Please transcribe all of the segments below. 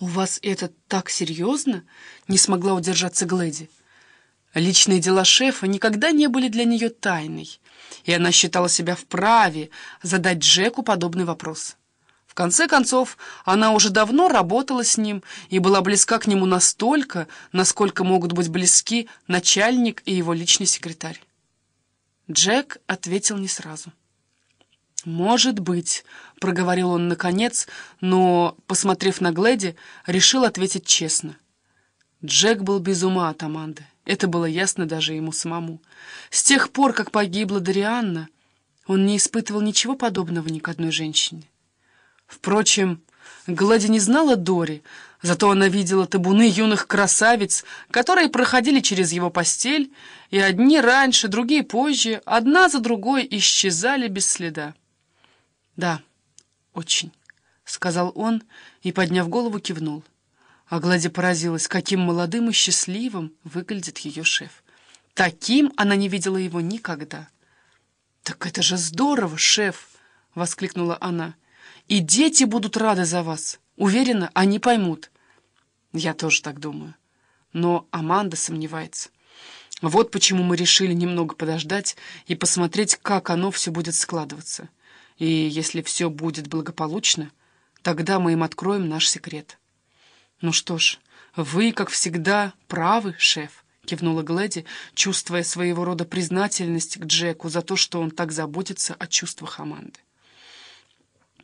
«У вас это так серьезно?» — не смогла удержаться Глэди. Личные дела шефа никогда не были для нее тайной, и она считала себя вправе задать Джеку подобный вопрос. В конце концов, она уже давно работала с ним и была близка к нему настолько, насколько могут быть близки начальник и его личный секретарь. Джек ответил не сразу. «Может быть», — проговорил он наконец, но, посмотрев на Глэди, решил ответить честно. Джек был без ума от Аманды. Это было ясно даже ему самому. С тех пор, как погибла Дарианна, он не испытывал ничего подобного ни к одной женщине. Впрочем, Глади не знала Дори, зато она видела табуны юных красавиц, которые проходили через его постель, и одни раньше, другие позже, одна за другой исчезали без следа. «Да, очень», — сказал он и, подняв голову, кивнул. А Глади поразилась, каким молодым и счастливым выглядит ее шеф. Таким она не видела его никогда. «Так это же здорово, шеф!» — воскликнула она. «И дети будут рады за вас. Уверена, они поймут». Я тоже так думаю. Но Аманда сомневается. Вот почему мы решили немного подождать и посмотреть, как оно все будет складываться. И если все будет благополучно, тогда мы им откроем наш секрет. Ну что ж, вы, как всегда, правы, шеф, кивнула Глэди, чувствуя своего рода признательность к Джеку за то, что он так заботится о чувствах Аманды.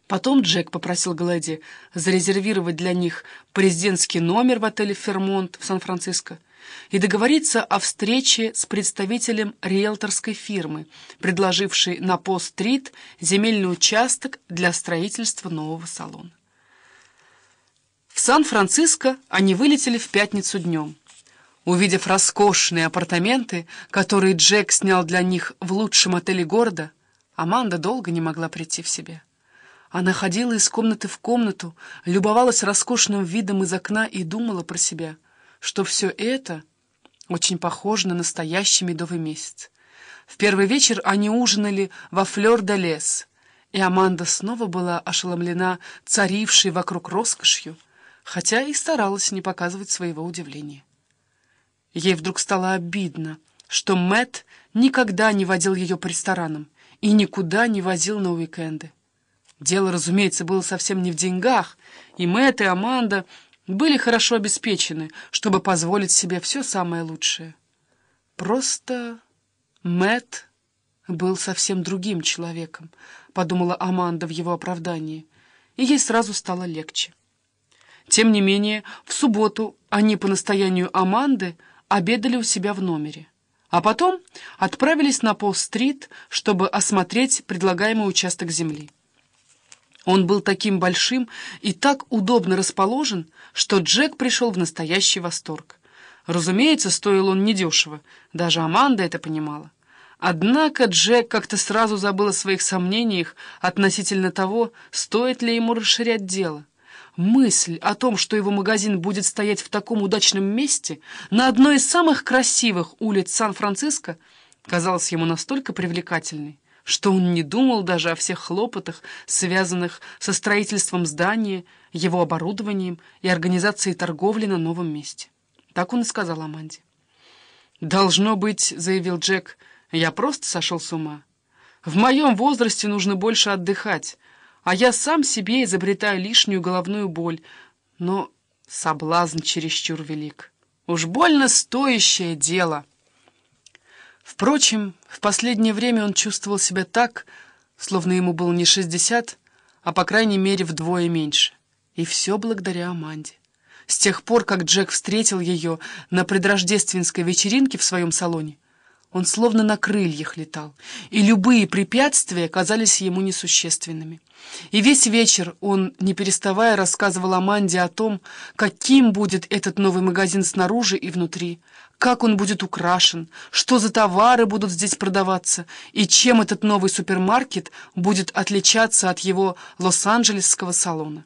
Потом Джек попросил Глэди зарезервировать для них президентский номер в отеле «Фермонт» в Сан-Франциско и договориться о встрече с представителем риэлторской фирмы, предложившей на По-стрит земельный участок для строительства нового салона. В Сан-Франциско они вылетели в пятницу днем. Увидев роскошные апартаменты, которые Джек снял для них в лучшем отеле города, Аманда долго не могла прийти в себя. Она ходила из комнаты в комнату, любовалась роскошным видом из окна и думала про себя — что все это очень похоже на настоящий медовый месяц. В первый вечер они ужинали во Флёр-де-Лес, и Аманда снова была ошеломлена царившей вокруг роскошью, хотя и старалась не показывать своего удивления. Ей вдруг стало обидно, что Мэт никогда не водил ее по ресторанам и никуда не возил на уикенды. Дело, разумеется, было совсем не в деньгах, и Мэт и Аманда были хорошо обеспечены, чтобы позволить себе все самое лучшее. Просто Мэт был совсем другим человеком, подумала Аманда в его оправдании, и ей сразу стало легче. Тем не менее, в субботу они по настоянию Аманды обедали у себя в номере, а потом отправились на Пол-стрит, чтобы осмотреть предлагаемый участок земли. Он был таким большим и так удобно расположен, что Джек пришел в настоящий восторг. Разумеется, стоил он недешево, даже Аманда это понимала. Однако Джек как-то сразу забыл о своих сомнениях относительно того, стоит ли ему расширять дело. Мысль о том, что его магазин будет стоять в таком удачном месте, на одной из самых красивых улиц Сан-Франциско, казалась ему настолько привлекательной, что он не думал даже о всех хлопотах, связанных со строительством здания, его оборудованием и организацией торговли на новом месте. Так он и сказал Аманде. «Должно быть», — заявил Джек, — «я просто сошел с ума. В моем возрасте нужно больше отдыхать, а я сам себе изобретаю лишнюю головную боль, но соблазн чересчур велик. Уж больно стоящее дело». Впрочем, в последнее время он чувствовал себя так, словно ему было не шестьдесят, а по крайней мере вдвое меньше. И все благодаря Аманде. С тех пор, как Джек встретил ее на предрождественской вечеринке в своем салоне, он словно на крыльях летал, и любые препятствия казались ему несущественными. И весь вечер он, не переставая, рассказывал Аманде о том, каким будет этот новый магазин снаружи и внутри, как он будет украшен, что за товары будут здесь продаваться, и чем этот новый супермаркет будет отличаться от его лос-анджелесского салона.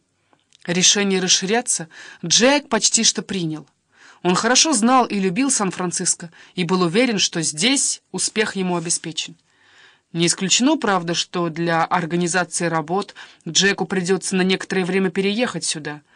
Решение расширяться Джек почти что принял. Он хорошо знал и любил Сан-Франциско и был уверен, что здесь успех ему обеспечен. Не исключено, правда, что для организации работ Джеку придется на некоторое время переехать сюда —